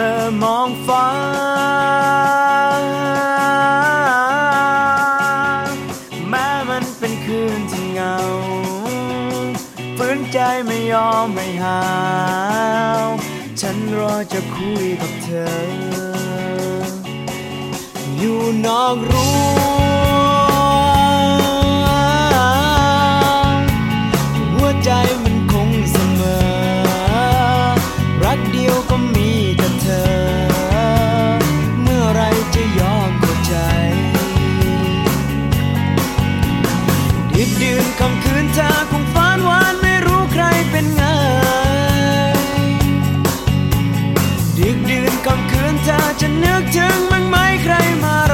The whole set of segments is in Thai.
มื่อมองฟ้า แม้มันเป็นคืนที่เงาฝืนใจไม่ยอมไม่หาว ฉันรอจะคุยกับเธอ อยู่นอกรู้ ยวก็มีแต่เธอ เมื่อไรจะยอมเข้าใจดึกดื่นคำคืนเธอคงฝันหวานไม่รู้ใครเป็นไงดึกดื่นคำคืนเธอจะนึกถึงมั้งไหมใครมา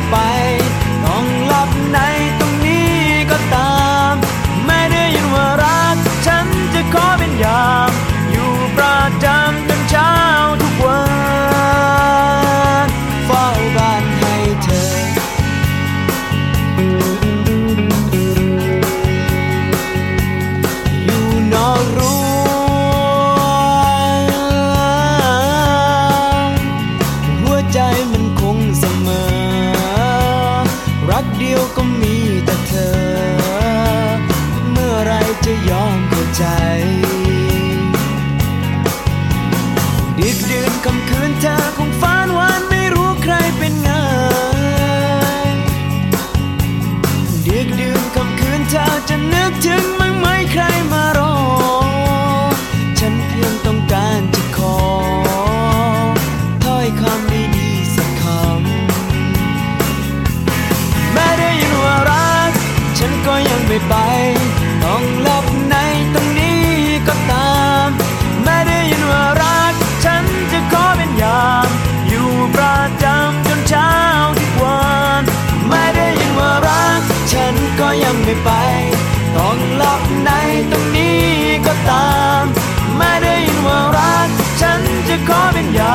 ไม่ไป กเดียวก็มีแต่เธอ เมื่อไรจะยอมเข้าใจดึกดื่นคำคืนเธอคงฝันวานไม่รู้ใครเป็นไงดึกดื่นคำคืนเธอจะนึกถึงมั้งไหมใครมา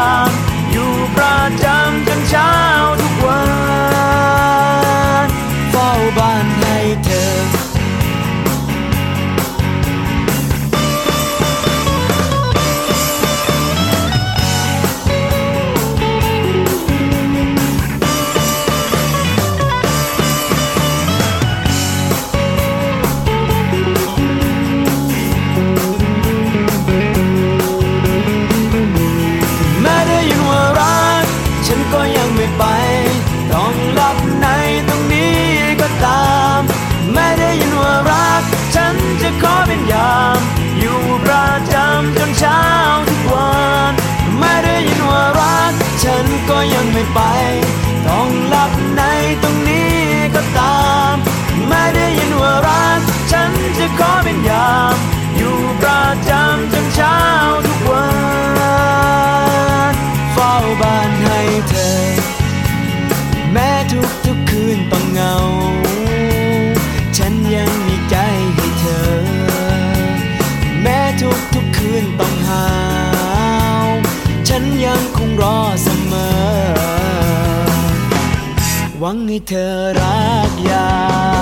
ามอยู่ประจำจนเช้า ไป ต้องหลับในตรงนี้ก็ตามแม้ได้ยินว่ารัก ฉันจะขอเป็นยาม อยู่ประจำจนเช้าทุกวันเฝ้าบ้านให้เธอ แม้ทุกทุกคืนต้องเหงา ฉันยังมีใจให้เธอ แม้ทุกทุกคืนต้องหาว ฉันยังคงรอเสมอ หวังให้เธอรักยา